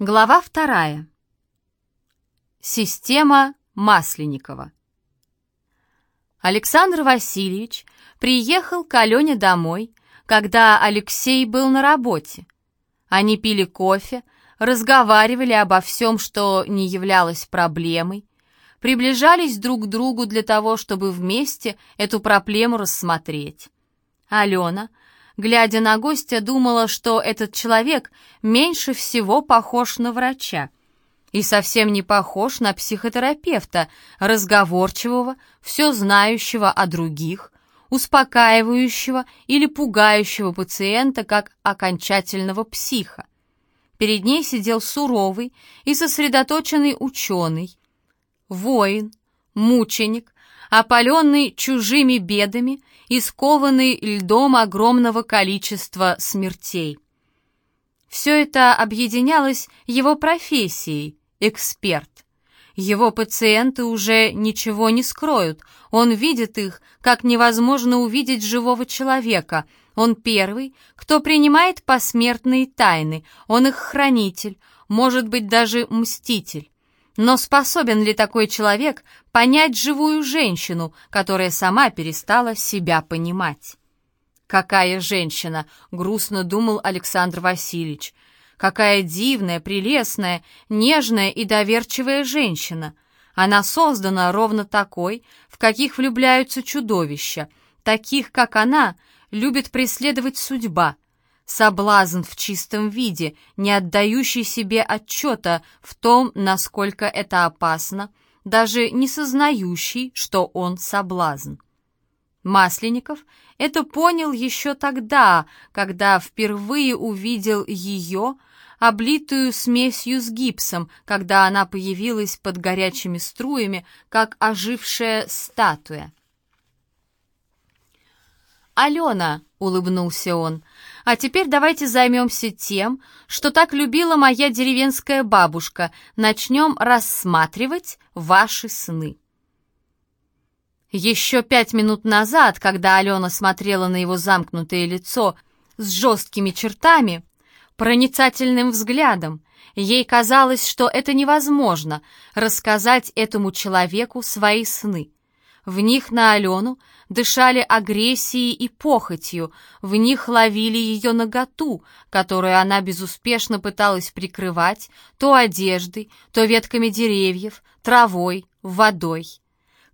Глава вторая. Система Масленникова. Александр Васильевич приехал к Алене домой, когда Алексей был на работе. Они пили кофе, разговаривали обо всем, что не являлось проблемой, приближались друг к другу для того, чтобы вместе эту проблему рассмотреть. Алена глядя на гостя, думала, что этот человек меньше всего похож на врача и совсем не похож на психотерапевта, разговорчивого, все знающего о других, успокаивающего или пугающего пациента как окончательного психа. Перед ней сидел суровый и сосредоточенный ученый, воин, мученик, опаленный чужими бедами и скованный льдом огромного количества смертей. Все это объединялось его профессией — эксперт. Его пациенты уже ничего не скроют, он видит их, как невозможно увидеть живого человека. Он первый, кто принимает посмертные тайны, он их хранитель, может быть даже мститель. Но способен ли такой человек понять живую женщину, которая сама перестала себя понимать? «Какая женщина!» — грустно думал Александр Васильевич. «Какая дивная, прелестная, нежная и доверчивая женщина! Она создана ровно такой, в каких влюбляются чудовища, таких, как она, любит преследовать судьба — соблазн в чистом виде, не отдающий себе отчета в том, насколько это опасно, даже не сознающий, что он соблазн. Масленников это понял еще тогда, когда впервые увидел ее, облитую смесью с гипсом, когда она появилась под горячими струями, как ожившая статуя. «Алена!» — улыбнулся он. «А теперь давайте займемся тем, что так любила моя деревенская бабушка. Начнем рассматривать ваши сны». Еще пять минут назад, когда Алена смотрела на его замкнутое лицо с жесткими чертами, проницательным взглядом, ей казалось, что это невозможно — рассказать этому человеку свои сны. В них на Алену дышали агрессией и похотью, в них ловили ее наготу, которую она безуспешно пыталась прикрывать то одеждой, то ветками деревьев, травой, водой.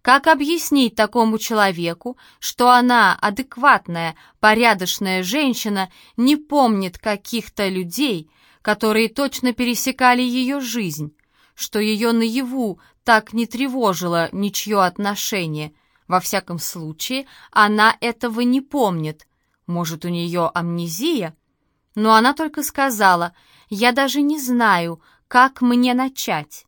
Как объяснить такому человеку, что она, адекватная, порядочная женщина, не помнит каких-то людей, которые точно пересекали ее жизнь, что ее наяву так не тревожило ничье отношение. Во всяком случае, она этого не помнит. Может, у нее амнезия? Но она только сказала, «Я даже не знаю, как мне начать».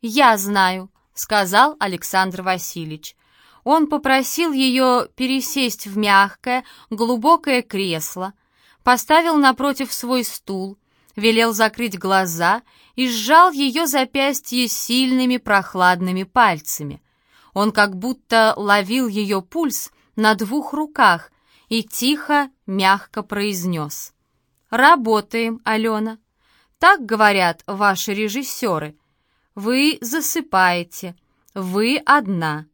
«Я знаю», — сказал Александр Васильевич. Он попросил ее пересесть в мягкое, глубокое кресло, поставил напротив свой стул, велел закрыть глаза и сжал ее запястье сильными прохладными пальцами. Он как будто ловил ее пульс на двух руках и тихо, мягко произнес. «Работаем, Алена. Так говорят ваши режиссеры. Вы засыпаете. Вы одна.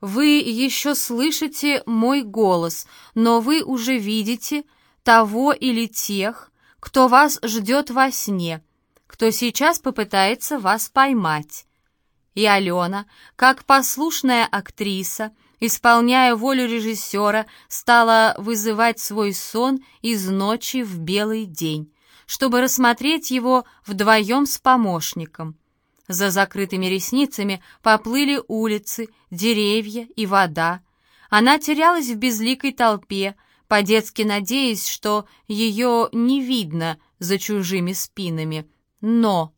Вы еще слышите мой голос, но вы уже видите того или тех, кто вас ждет во сне, кто сейчас попытается вас поймать. И Алена, как послушная актриса, исполняя волю режиссера, стала вызывать свой сон из ночи в белый день, чтобы рассмотреть его вдвоем с помощником. За закрытыми ресницами поплыли улицы, деревья и вода. Она терялась в безликой толпе, по-детски надеясь, что ее не видно за чужими спинами. Но...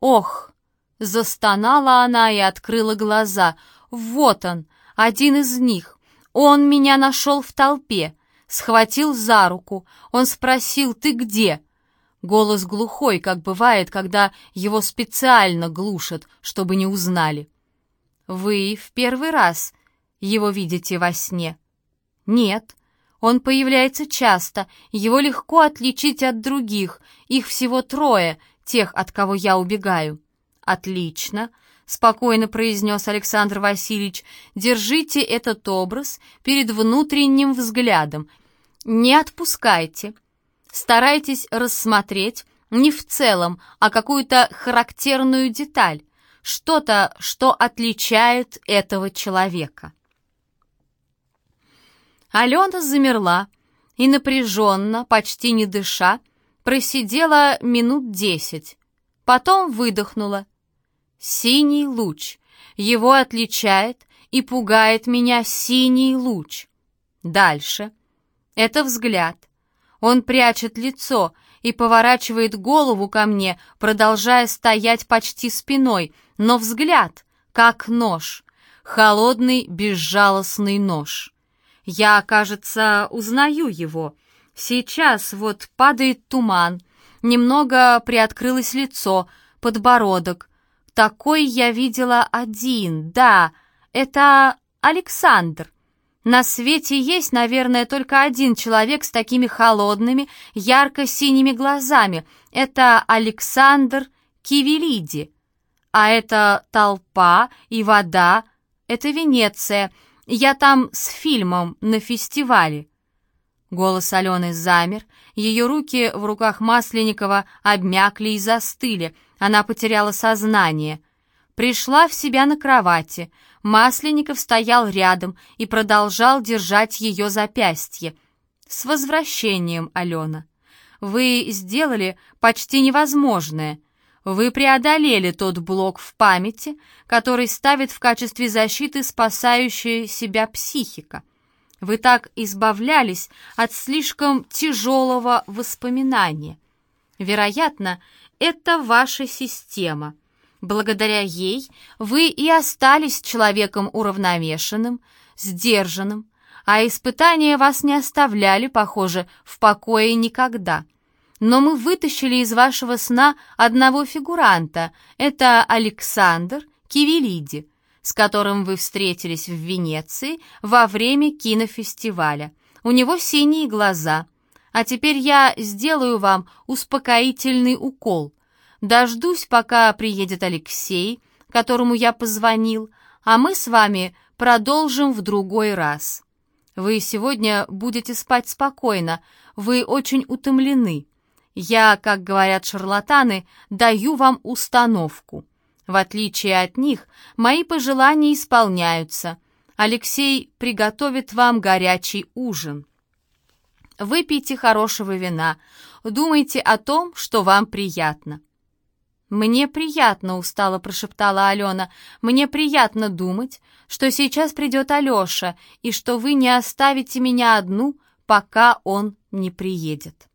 Ох! Застонала она и открыла глаза. Вот он, один из них. Он меня нашел в толпе. Схватил за руку. Он спросил, ты где? Голос глухой, как бывает, когда его специально глушат, чтобы не узнали. Вы в первый раз его видите во сне? Нет. Он появляется часто, его легко отличить от других, их всего трое, тех, от кого я убегаю». «Отлично», — спокойно произнес Александр Васильевич, «держите этот образ перед внутренним взглядом. Не отпускайте. Старайтесь рассмотреть не в целом, а какую-то характерную деталь, что-то, что отличает этого человека». Алена замерла и напряженно, почти не дыша, просидела минут десять. Потом выдохнула. Синий луч. Его отличает и пугает меня синий луч. Дальше. Это взгляд. Он прячет лицо и поворачивает голову ко мне, продолжая стоять почти спиной, но взгляд, как нож, холодный, безжалостный нож. Я, кажется, узнаю его. Сейчас вот падает туман, немного приоткрылось лицо, подбородок. Такой я видела один, да, это Александр. На свете есть, наверное, только один человек с такими холодными, ярко-синими глазами. Это Александр Кивелиди. А это толпа и вода, это Венеция — я там с фильмом на фестивале». Голос Алены замер, ее руки в руках Масленникова обмякли и застыли, она потеряла сознание. Пришла в себя на кровати, Масленников стоял рядом и продолжал держать ее запястье. «С возвращением, Алена! Вы сделали почти невозможное. Вы преодолели тот блок в памяти, который ставит в качестве защиты спасающая себя психика. Вы так избавлялись от слишком тяжелого воспоминания. Вероятно, это ваша система. Благодаря ей вы и остались человеком уравновешенным, сдержанным, а испытания вас не оставляли, похоже, в покое никогда – но мы вытащили из вашего сна одного фигуранта. Это Александр Кивелиди, с которым вы встретились в Венеции во время кинофестиваля. У него синие глаза. А теперь я сделаю вам успокоительный укол. Дождусь, пока приедет Алексей, которому я позвонил, а мы с вами продолжим в другой раз. Вы сегодня будете спать спокойно, вы очень утомлены. Я, как говорят шарлатаны, даю вам установку. В отличие от них, мои пожелания исполняются. Алексей приготовит вам горячий ужин. Выпейте хорошего вина, думайте о том, что вам приятно. «Мне приятно», — устало прошептала Алена, «мне приятно думать, что сейчас придет Алеша и что вы не оставите меня одну, пока он не приедет».